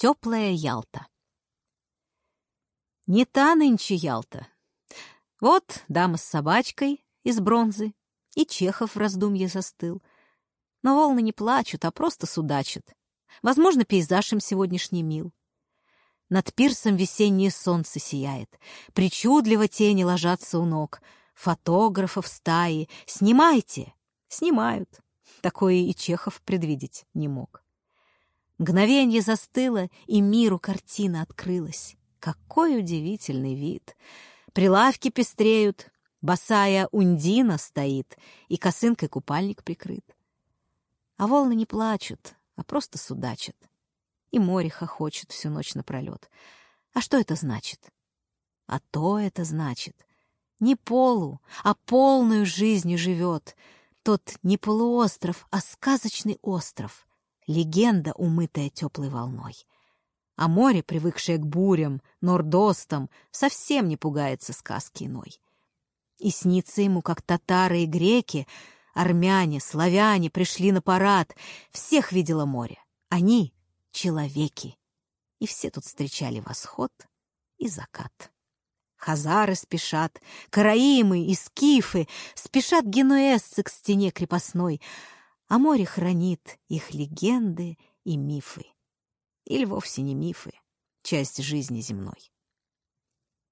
Теплая Ялта. Не та нынче Ялта. Вот дама с собачкой из бронзы, и Чехов в раздумье застыл. Но волны не плачут, а просто судачат. Возможно, пейзаж им сегодняшний мил. Над пирсом весеннее солнце сияет. Причудливо тени ложатся у ног. Фотографов стаи. Снимайте! Снимают. Такое и Чехов предвидеть не мог. Мгновенье застыло, и миру картина открылась. Какой удивительный вид! Прилавки пестреют, босая ундина стоит, и косынкой купальник прикрыт. А волны не плачут, а просто судачат и море хохочет всю ночь напролет. А что это значит? А то это значит. Не полу, а полную жизнью живет. Тот не полуостров, а сказочный остров. Легенда, умытая теплой волной. А море, привыкшее к бурям, нордостам, совсем не пугается сказки иной. И снится ему, как татары и греки, армяне, славяне пришли на парад. Всех видела море. Они человеки. И все тут встречали восход и закат. Хазары спешат, караимы и скифы, спешат генуэзцы к стене крепостной, а море хранит их легенды и мифы. Или вовсе не мифы, часть жизни земной.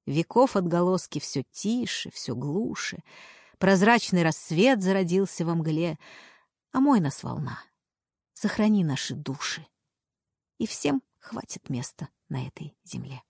Веков отголоски все тише, все глуше, прозрачный рассвет зародился во мгле, а мой нас волна, сохрани наши души и всем хватит места на этой земле.